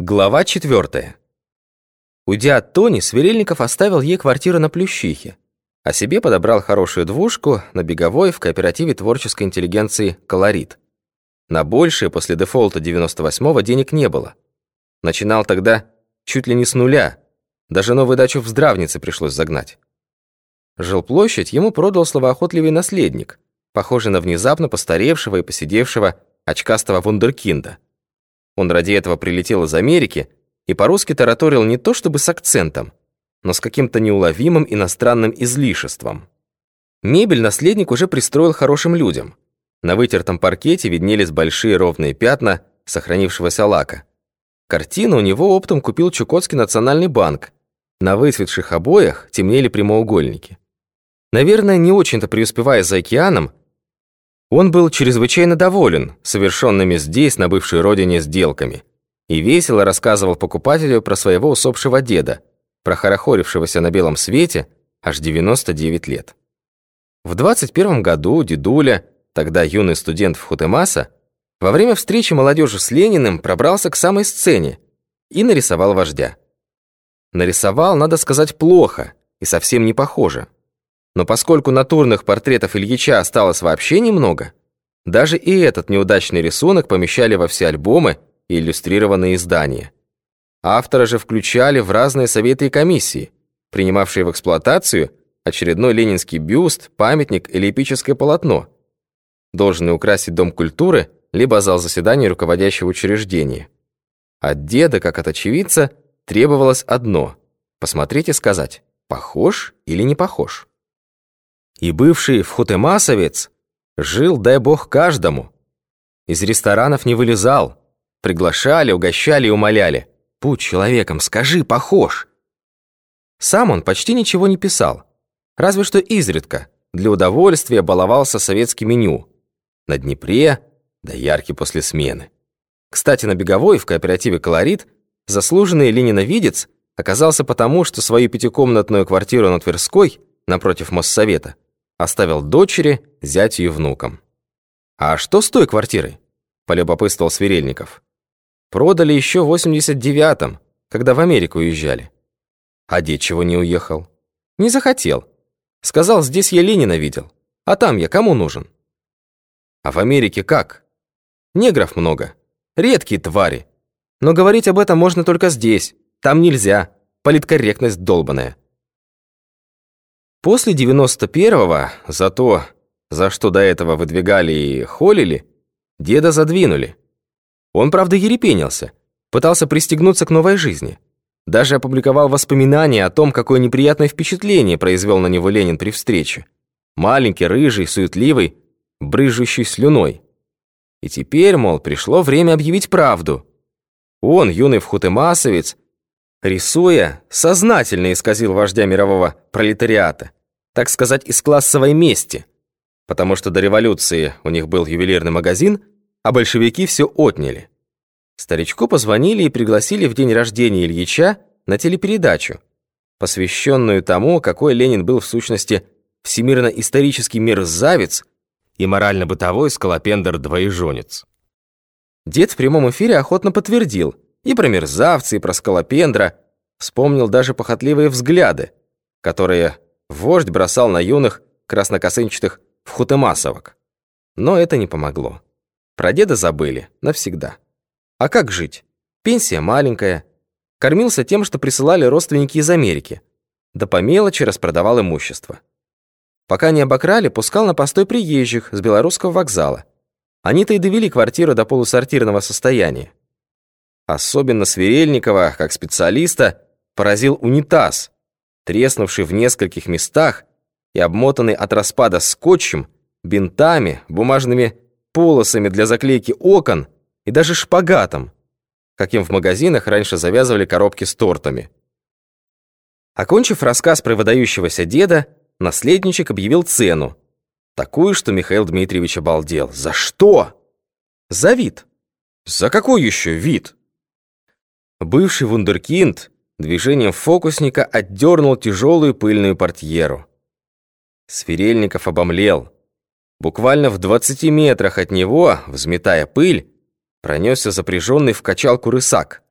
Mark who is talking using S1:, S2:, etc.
S1: Глава четвертая. Уйдя от Тони, Сверельников оставил ей квартиру на Плющихе, а себе подобрал хорошую двушку на Беговой в кооперативе творческой интеллигенции «Колорит». На большее после дефолта 98-го денег не было. Начинал тогда чуть ли не с нуля, даже новую дачу в Здравнице пришлось загнать. Жилплощадь ему продал словоохотливый наследник, похожий на внезапно постаревшего и посидевшего очкастого вундеркинда. Он ради этого прилетел из Америки и по-русски тараторил не то чтобы с акцентом, но с каким-то неуловимым иностранным излишеством. Мебель наследник уже пристроил хорошим людям. На вытертом паркете виднелись большие ровные пятна сохранившегося лака. Картину у него оптом купил Чукотский национальный банк. На выцветших обоях темнели прямоугольники. Наверное, не очень-то преуспевая за океаном, он был чрезвычайно доволен совершенными здесь, на бывшей родине, сделками, и весело рассказывал покупателю про своего усопшего деда, прохорохорившегося на белом свете аж 99 лет. В 21 году дедуля, тогда юный студент в Хутемаса, во время встречи молодежи с Лениным пробрался к самой сцене и нарисовал вождя. Нарисовал, надо сказать, плохо и совсем не похоже. Но поскольку натурных портретов Ильича осталось вообще немного, даже и этот неудачный рисунок помещали во все альбомы и иллюстрированные издания. Автора же включали в разные советы и комиссии, принимавшие в эксплуатацию очередной ленинский бюст, памятник или эпическое полотно, должны украсить Дом культуры либо зал заседаний руководящего учреждения. От деда, как от очевидца, требовалось одно – посмотреть и сказать, похож или не похож. И бывший вхутемасовец жил, дай бог, каждому. Из ресторанов не вылезал. Приглашали, угощали и умоляли. «Будь человеком, скажи, похож!» Сам он почти ничего не писал. Разве что изредка, для удовольствия баловался советским меню. На Днепре, да яркий после смены. Кстати, на Беговой в кооперативе «Колорит» заслуженный лениновидец оказался потому, что свою пятикомнатную квартиру на Тверской, напротив Моссовета, Оставил дочери, зятю и внукам. «А что с той квартирой?» – полюбопытствовал Сверельников. «Продали еще в 89-м, когда в Америку уезжали». «А дед чего не уехал?» «Не захотел. Сказал, здесь я Ленина видел. А там я кому нужен?» «А в Америке как?» «Негров много. Редкие твари. Но говорить об этом можно только здесь. Там нельзя. Политкорректность долбаная». После 91-го за то, за что до этого выдвигали и холили, деда задвинули. Он, правда, ерепенился, пытался пристегнуться к новой жизни. Даже опубликовал воспоминания о том, какое неприятное впечатление произвел на него Ленин при встрече. Маленький, рыжий, суетливый, брызжущий слюной. И теперь, мол, пришло время объявить правду. Он, юный вхутемасовец, рисуя, сознательно исказил вождя мирового пролетариата, так сказать, из классовой мести, потому что до революции у них был ювелирный магазин, а большевики все отняли. Старичку позвонили и пригласили в день рождения Ильича на телепередачу, посвященную тому, какой Ленин был в сущности всемирно-исторический мерзавец и морально-бытовой скалопендр-двоежонец. Дед в прямом эфире охотно подтвердил и про мерзавца, и про скалопендра, вспомнил даже похотливые взгляды, которые вождь бросал на юных краснокосынчатых вхутемасовок. Но это не помогло. Про деда забыли навсегда. А как жить? Пенсия маленькая. Кормился тем, что присылали родственники из Америки. Да по мелочи распродавал имущество. Пока не обокрали, пускал на постой приезжих с белорусского вокзала. Они-то и довели квартиру до полусортирного состояния. Особенно Сверельникова, как специалиста, поразил унитаз, треснувший в нескольких местах и обмотанный от распада скотчем, бинтами, бумажными полосами для заклейки окон и даже шпагатом, каким в магазинах раньше завязывали коробки с тортами. Окончив рассказ про выдающегося деда, наследничек объявил цену, такую, что Михаил Дмитриевич обалдел. «За что?» «За вид». «За какой еще вид?» Бывший вундеркинд движением фокусника отдернул тяжелую пыльную портьеру. Сверельников обомлел. Буквально в 20 метрах от него, взметая пыль, пронесся запряженный в качалку рысак.